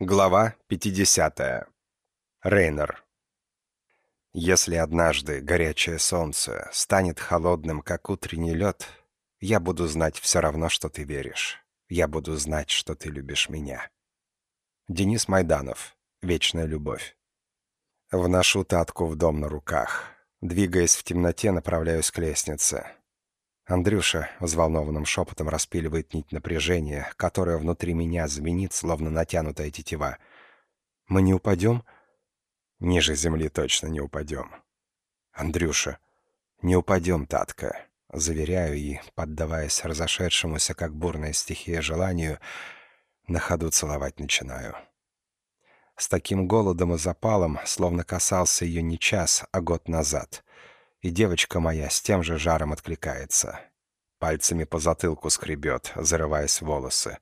Глава 50. Рейнер. Если однажды горячее солнце станет холодным, как утренний лед, я буду знать все равно, что ты веришь. Я буду знать, что ты любишь меня. Денис Майданов. Вечная любовь. Вношу татку в дом на руках. Двигаясь в темноте, направляюсь к лестнице. Андрюша взволнованным шепотом распиливает нить напряжения, которая внутри меня звенит, словно натянутая тетива. «Мы не упадем?» «Ниже земли точно не упадем». «Андрюша, не упадем, Татка», — заверяю и, поддаваясь разошедшемуся, как бурная стихия, желанию, на ходу целовать начинаю. С таким голодом и запалом, словно касался ее не час, а год назад — и девочка моя с тем же жаром откликается. Пальцами по затылку скребет, зарываясь в волосы.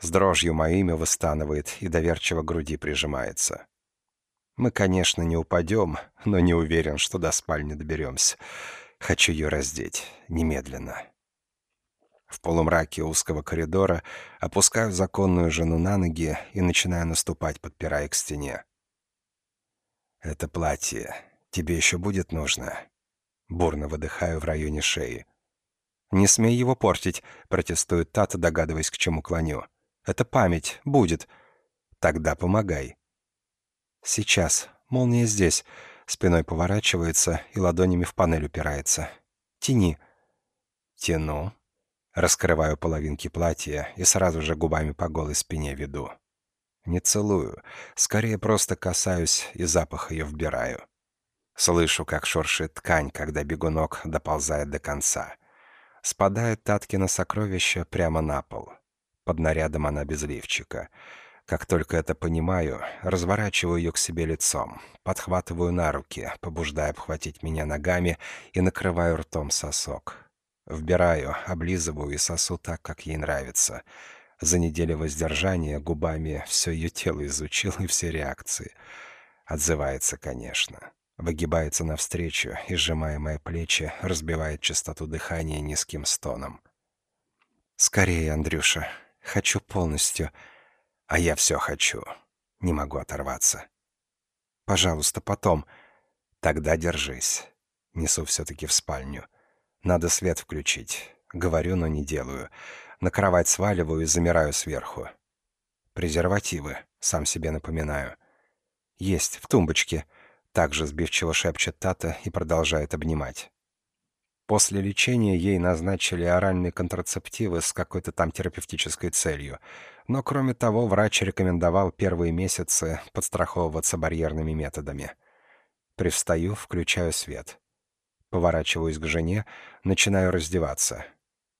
С дрожью моими выстанывает и доверчиво к груди прижимается. Мы, конечно, не упадем, но не уверен, что до спальни доберемся. Хочу ее раздеть. Немедленно. В полумраке узкого коридора опускаю законную жену на ноги и начинаю наступать, подпирая к стене. «Это платье. Тебе еще будет нужно?» Бурно выдыхаю в районе шеи. «Не смей его портить», — протестует Тата, догадываясь, к чему клоню. «Это память. Будет. Тогда помогай». «Сейчас. Молния здесь». Спиной поворачивается и ладонями в панель упирается. «Тяни». «Тяну». Раскрываю половинки платья и сразу же губами по голой спине веду. Не целую, скорее просто касаюсь и запах ее вбираю. Слышу, как шуршит ткань, когда бегунок доползает до конца. Спадает Таткина сокровище прямо на пол. Под нарядом она без лифчика. Как только это понимаю, разворачиваю ее к себе лицом, подхватываю на руки, побуждая обхватить меня ногами и накрываю ртом сосок. Вбираю, облизываю и сосу так, как ей нравится. За неделю воздержания губами все ее тело изучил и все реакции. Отзывается, конечно. Выгибается навстречу и, сжимая плечи, разбивает частоту дыхания низким стоном. «Скорее, Андрюша. Хочу полностью. А я все хочу. Не могу оторваться. Пожалуйста, потом. Тогда держись. Несу все-таки в спальню. Надо свет включить. Говорю, но не делаю. На кровать сваливаю и замираю сверху. Презервативы, сам себе напоминаю. Есть, в тумбочке. Также сбивчиво шепчет Тата и продолжает обнимать. После лечения ей назначили оральные контрацептивы с какой-то там терапевтической целью. Но кроме того, врач рекомендовал первые месяцы подстраховываться барьерными методами. Привстаю, включаю свет. Поворачиваюсь к жене, начинаю раздеваться.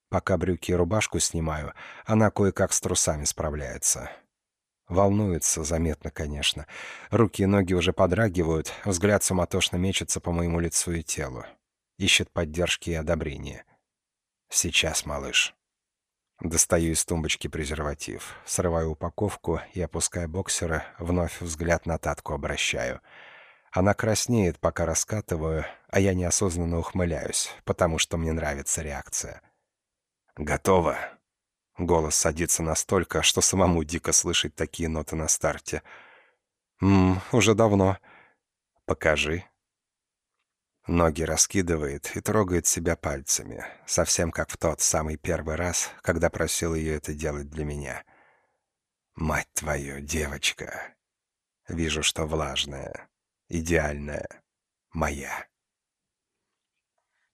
Пока брюки и рубашку снимаю, она кое-как с трусами справляется. Волнуется, заметно, конечно. Руки и ноги уже подрагивают, взгляд суматошно мечется по моему лицу и телу. Ищет поддержки и одобрения. «Сейчас, малыш». Достаю из тумбочки презерватив, срываю упаковку и, опуская боксера, вновь взгляд на Татку обращаю. Она краснеет, пока раскатываю, а я неосознанно ухмыляюсь, потому что мне нравится реакция. «Готово», Голос садится настолько, что самому дико слышать такие ноты на старте. «Ммм, уже давно». «Покажи». Ноги раскидывает и трогает себя пальцами, совсем как в тот самый первый раз, когда просил ее это делать для меня. «Мать твою, девочка!» Вижу, что влажная, идеальная, моя.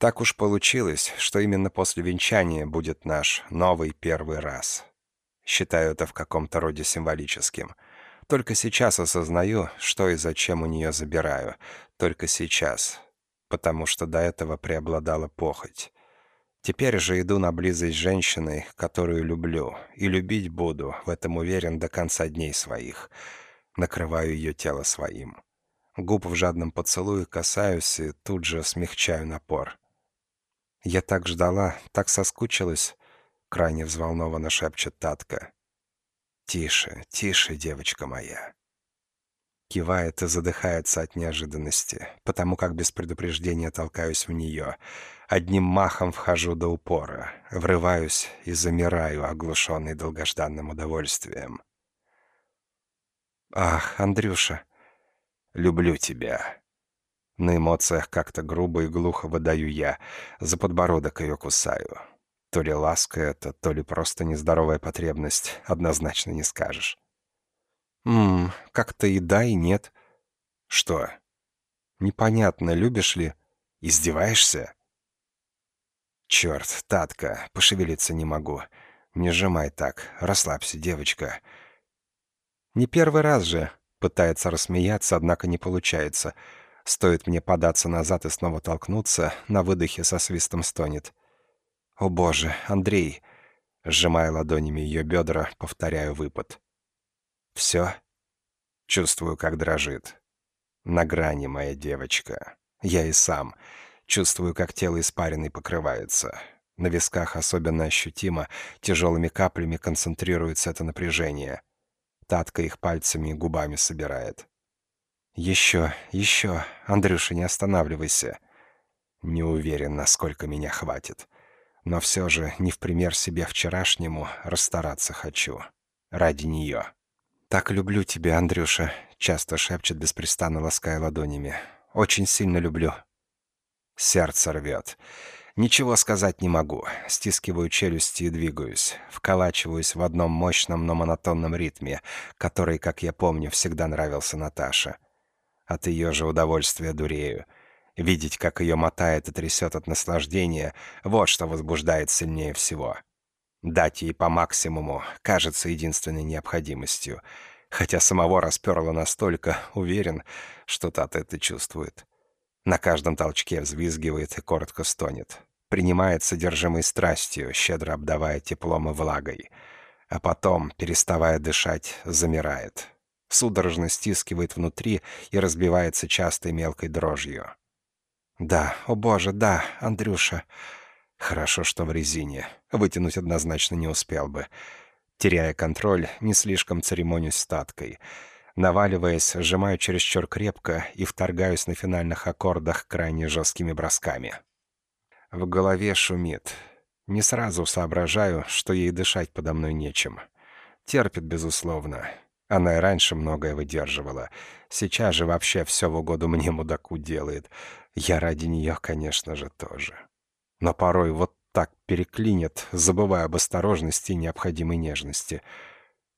Так уж получилось, что именно после венчания будет наш новый первый раз. Считаю это в каком-то роде символическим. Только сейчас осознаю, что и зачем у нее забираю. Только сейчас. Потому что до этого преобладала похоть. Теперь же иду на близость с женщиной, которую люблю, и любить буду, в этом уверен до конца дней своих. Накрываю ее тело своим. Губ в жадном поцелуе касаюсь и тут же смягчаю напор. «Я так ждала, так соскучилась», — крайне взволнованно шепчет Татка. «Тише, тише, девочка моя». Кивает и задыхается от неожиданности, потому как без предупреждения толкаюсь в нее. Одним махом вхожу до упора, врываюсь и замираю, оглушенный долгожданным удовольствием. Ах, Андрюша, люблю тебя. На эмоциях как-то грубо и глухо выдаю я, за подбородок ее кусаю. То ли ласка это, то ли просто нездоровая потребность, однозначно не скажешь. Ммм, как-то и да, и нет. Что? Непонятно, любишь ли? Издеваешься? Черт, Татка, пошевелиться не могу. Не сжимай так, расслабься, девочка. Не первый раз же. Пытается рассмеяться, однако не получается. Стоит мне податься назад и снова толкнуться, на выдохе со свистом стонет. «О боже, Андрей!» Сжимая ладонями ее бедра, повторяю выпад. «Все?» Чувствую, как дрожит. На грани моя девочка. Я и сам. Чувствую, как тело испаренной покрывается. На висках особенно ощутимо, тяжелыми каплями концентрируется это напряжение. Татка их пальцами и губами собирает. «Еще, еще, Андрюша, не останавливайся». Не уверен, насколько меня хватит. Но все же, не в пример себе вчерашнему, расстараться хочу. Ради нее. «Так люблю тебя, Андрюша», — часто шепчет, беспрестанно лаская ладонями. «Очень сильно люблю». Сердце рвет. Ничего сказать не могу. Стискиваю челюсти и двигаюсь. Вколачиваюсь в одном мощном, но монотонном ритме, который, как я помню, всегда нравился Наташе. От ее же удовольствия дурею. Видеть, как ее мотает и трясет от наслаждения, вот что возбуждает сильнее всего. Дать ей по максимуму кажется единственной необходимостью, хотя самого расперло настолько, уверен, что Тат это чувствует. На каждом толчке взвизгивает и коротко стонет. Принимает содержимой страстью, щедро обдавая теплом и влагой. А потом, переставая дышать, замирает. Судорожно стискивает внутри и разбивается частой мелкой дрожью. «Да, о боже, да, Андрюша!» Хорошо, что в резине. Вытянуть однозначно не успел бы. Теряя контроль, не слишком церемонюсь статкой — Наваливаясь, сжимаю чересчур крепко и вторгаюсь на финальных аккордах крайне жесткими бросками. В голове шумит. Не сразу соображаю, что ей дышать подо мной нечем. Терпит, безусловно. Она и раньше многое выдерживала. Сейчас же вообще все в угоду мне, мудаку, делает. Я ради нее, конечно же, тоже. Но порой вот так переклинит, забывая об осторожности и необходимой нежности.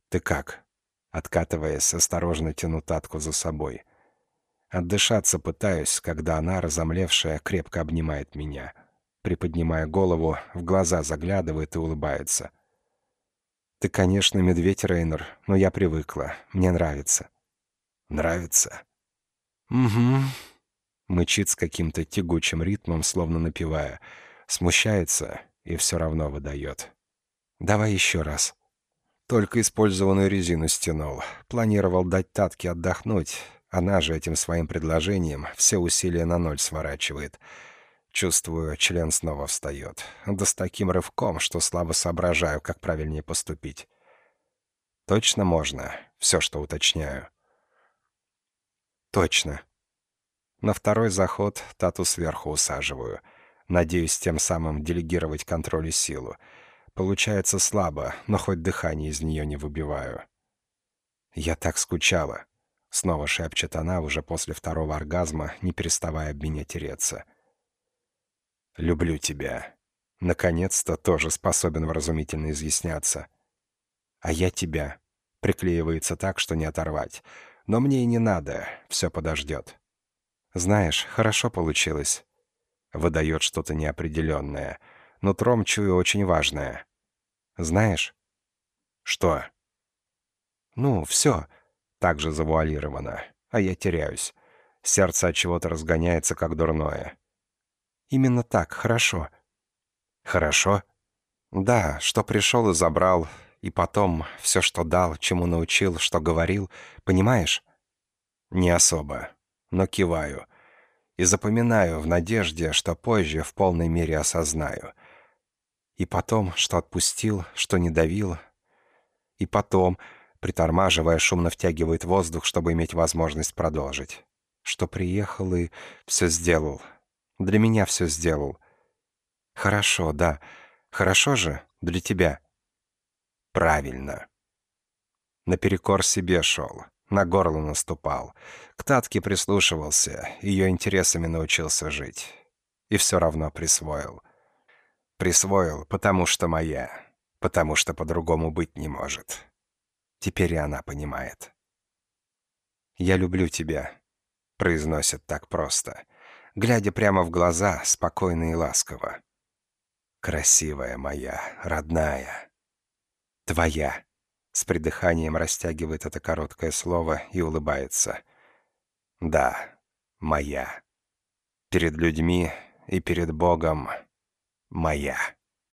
«Ты как?» Откатываясь, осторожно тяну Татку за собой. Отдышаться пытаюсь, когда она, разомлевшая, крепко обнимает меня. Приподнимая голову, в глаза заглядывает и улыбается. «Ты, конечно, медведь, Рейнер, но я привыкла. Мне нравится». «Нравится?» «Угу», — мычит с каким-то тягучим ритмом, словно напевая. Смущается и все равно выдает. «Давай еще раз». Только использованную резину стянул. Планировал дать Татке отдохнуть. Она же этим своим предложением все усилия на ноль сворачивает. Чувствую, член снова встает. Да с таким рывком, что слабо соображаю, как правильнее поступить. Точно можно. Все, что уточняю. Точно. На второй заход Тату сверху усаживаю. Надеюсь, тем самым делегировать контроль и силу. Получается слабо, но хоть дыхание из нее не выбиваю. «Я так скучала», — снова шепчет она уже после второго оргазма, не переставая об меня тереться. «Люблю тебя». Наконец-то тоже способен вразумительно изъясняться. «А я тебя». Приклеивается так, что не оторвать. Но мне и не надо, все подождет. «Знаешь, хорошо получилось». Выдает что-то неопределенное — Нутром чую очень важное. Знаешь? Что? Ну, все. Так же завуалировано. А я теряюсь. Сердце от чего-то разгоняется, как дурное. Именно так, хорошо. Хорошо? Да, что пришел и забрал, и потом все, что дал, чему научил, что говорил, понимаешь? Не особо, но киваю. И запоминаю в надежде, что позже в полной мере осознаю. И потом, что отпустил, что не давил. И потом, притормаживая, шумно втягивает воздух, чтобы иметь возможность продолжить. Что приехал и все сделал. Для меня все сделал. Хорошо, да. Хорошо же для тебя. Правильно. Наперекор себе шел. На горло наступал. К Татке прислушивался, ее интересами научился жить. И все равно присвоил. Присвоил, потому что моя. Потому что по-другому быть не может. Теперь и она понимает. «Я люблю тебя», — произносит так просто, глядя прямо в глаза, спокойно и ласково. «Красивая моя, родная, твоя». С придыханием растягивает это короткое слово и улыбается. «Да, моя. Перед людьми и перед Богом моя».